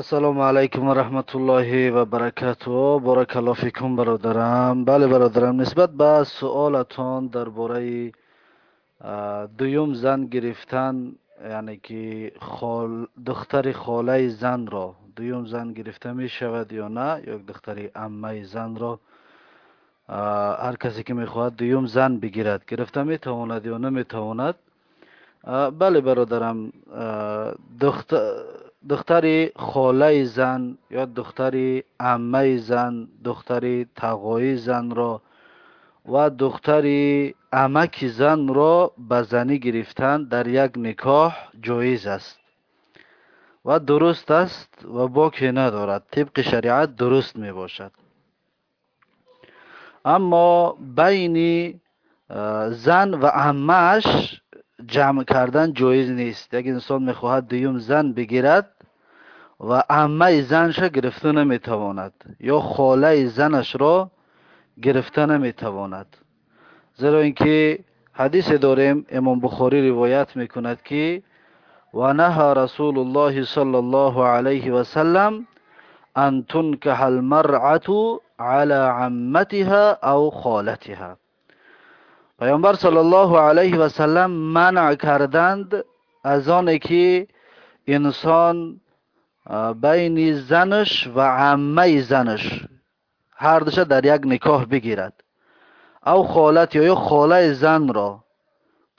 ассалому алайкум варахматуллоҳи ва баракату баракалло фикум бародарам. Бале бародарам. Нисбат ба суолатон дар бораи дуюм зан гирифтан яъне ки духтари холаи занро. Дуюм зан гирифта мешавад ё на? Ё духтари аммаи занро? Ҳар касе ки мехоҳад дуюм зан бигирад. Гирифта метавонад ё наметавонад? Бале бародарам духтари холаи зан ё духтари аммаи зан духтари тағои занро ва духтари амаки занро ба занӣ гирифтан дар як никоҳ ҷоиз аст ва дуруст аст ва боке надорад. Тибқи шариат дуруст мебошад. Аммо байни зан ва аммааш ҷамъ кардан ҷоиз нест. Як инсон мехоҳад дуюм зан бигирад ва аммаи занша гирифта наметавонад ё холаи занашро гирифта наметавонад. Зеро ин ки ҳадисе дорем имом бухорӣ ривоят мекунад ки ва наҳа расулу llоҳи сал ллоҳу алайҳи васалам ан тункаҳа лмаръату ала амматиҳа ав холатиҳа пайғамбар сал ллоҳу алайҳи васалам манъ карданд аз оне ки инсон байни занаш ва аммаи занаш. Ҳардуша дар як никоҳ бигирад. Ав холат ё ё холаи занро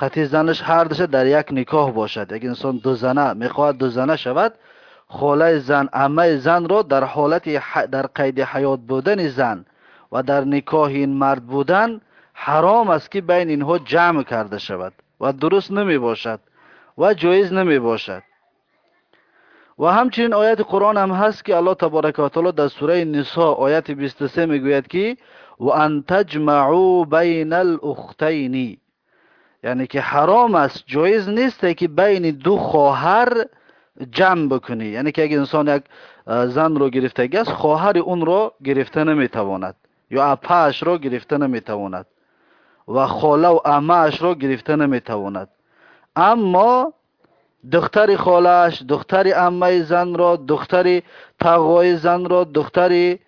қатъи занаш ҳардуша дар як никоҳ бошад. Як инсон дузана мехоҳад дузана шавад холаи зан аммаи занро дар ҳолати дар қайди ҳаёт будани зан ва дар никоҳи ин мард будан ҳаром аст ки байни инҳо ҷамъ карда шавад ва дуруст намебошад ва ҷоиз намебошад ва ҳамчунин ояти қуръон ҳам ҳаст ки аллоҳ таборака ватаоло дар сураи нисо ояти бисту се мегӯяд ки ва ан таҷмаъу байна лухтайни яъне ки ҳаром аст ҷоиз несте ки байни ду хоҳар ҷамъ бикунӣ. Яъне ки як инсон як занро гирифтагӣ аст хоҳари унро гирифта наметавонад ё апаашро гирифта наметавонад ва холаву амаашро гирифта наметавонад. Аммо духтари холааш духтари аммаи занро духтари тағои занро духтари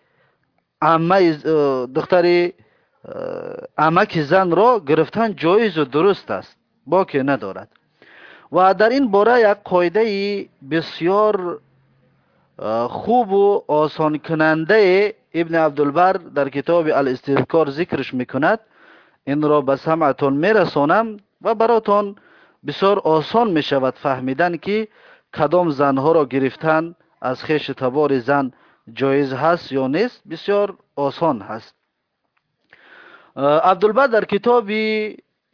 аммаи э, духтари э, амаки занро гирифтан ҷоизу дуруст аст боке надорад. Ва дар ин бора як қоидаи бисёр э, хубу осонкунандае ибни абдулбар дар китоби алистизкор зикрш мекунад. Инро ба самъатон мерасонам ва баротон бисёр осон мешавад фаҳмидан ки кадом занҳоро гирифтан аз хеши табори зан ҷоиз ҳаст ё нест бисёр осон ҳаст. Абдулбар дар китоби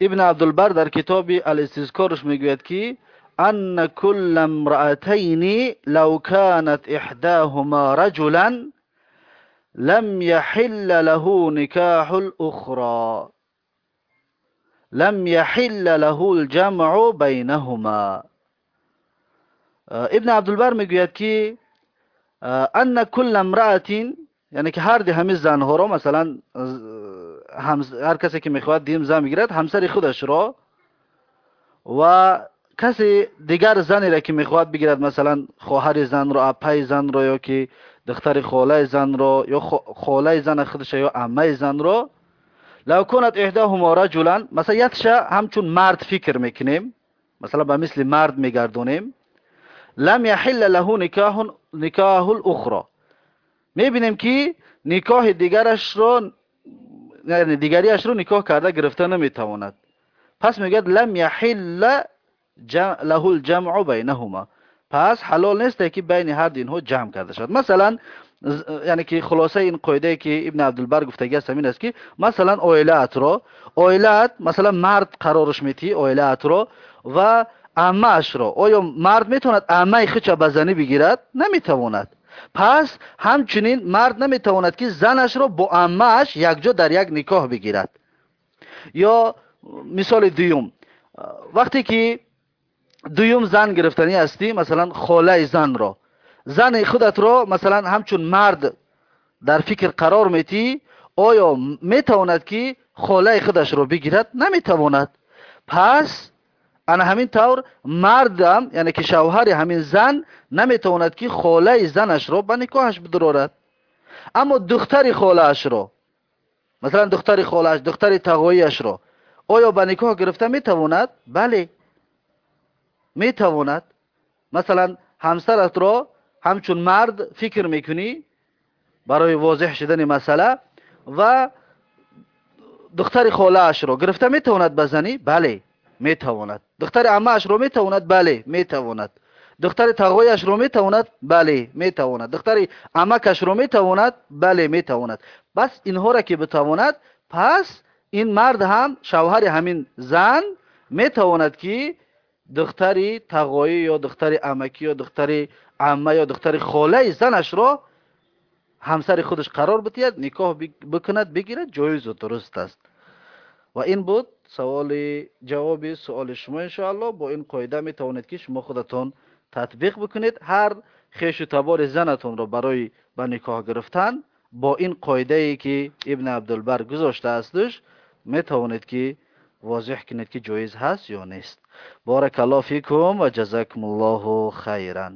ибн абдулбар дар китоби алистизкорш мегӯяд ки анна кулла имраъатайни лав канат иҳдаҳума раҷулан лам яҳилла лаҳу никаҳу лухра لم يحل له الجمع بينهما ابن عبد البر میگوید که ان كل امرأة یعنی که هر دی همی زنها رو مثلا هر کسی که میخواد دیم زن میگیرد همسر خودش رو و کسی دیگر زنی را که میخواد بگیرد مثلا خواهر زن رو اپای زن رو یا که دختر خاله زن رو یا خاله زن خودش یا عمه زن رو лав кунат иҳдаҳумо раҷулан масалан якша ҳамчун мард фикр мекунем масалан ба мисли мард мегардонем лам яҳилла лаҳу никаҳун никаҳул ухро мебинем ки никоҳи дигарашро яъне дигарияшро никоҳ карда гирифта наметавонад. Пас мегӯяд лам яҳилла лаҳул ҷамъу байнаҳума пас ҳалол несте ки байни ҳарду инҳо ҷамъ карда шавад. Масалан яъне ки хулосаи ин қоидае ки ибн абдулбар гуфтагӣ аст ҳамин аст ки масалан оилаатро оилаат масалан мард қарораш митиҳӣ оилаатро ва аммаашро. Оё мард метавонад аммаи хича ба занӣ бигирад? Наметавонад. Пас ҳамчунин мард наметавонад ки занашро бо аммааш якҷо дар як никоҳ бигирад. Ё мисоли дуюм. Вақте ки дуюм зан гирифтанӣ ҳастӣ масалан холаи занро зани худатро масалан ҳамчун мард дар фикр қарор метӣ оё метавонад ки холаи худашро бигирад наметавонад пас ана ҳамин тавр мардам яъне ки шавҳари ҳамин зан наметавонад ки холаи занашро ба никоҳаш бидорад аммо духтари холаашро масалан духтари холааш духтари тағоияшро оё ба никоҳ гирифта метавонад бале метавонад масалан ҳамсаратро ҳамчун мард фикр мекунӣ барои возеҳ шудани масъала ва духтари холаашро. Гирифта метавонад ба занӣ? Бале метавонад. Духтари амаашро метавонад? Бале метавонад. Духтари тағояшро метавонад? Бале метавонад. Духтари амакашро метавонад? Бале метавонад. Бас инҳоро ки битавонад пас ин мард ҳам шавҳари ҳамин зан метавонад ки духтари тағоӣ ё духтари амакӣ ё духтари амма ё духтари холаи занашро ҳамсари худаш қарор битиҳад никоҳ бикунад бигирад ҷоизу дуруст аст. Ва ин буд саволи ҷавоби суоли шумо иншоалло бо ин қоида метавонед ки шумо худатон татбиқ бикунед ҳар хешу табори занатонро барои ба никоҳ гирифтан бо ин қоидае ки ибни абдулбар гузоштаастуш метавонед ки возеҳ кунед ки ҷоиз ҳаст ё нест? Баракалло фикум ва ҷазакумуллоҳу хайран